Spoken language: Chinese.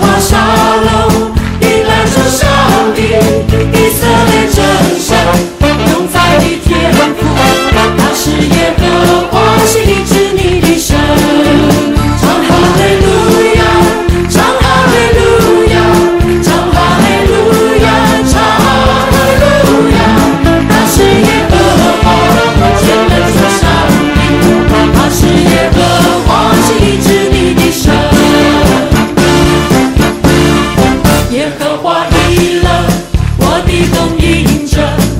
Hoa. 耶和华已冷，我的供应者。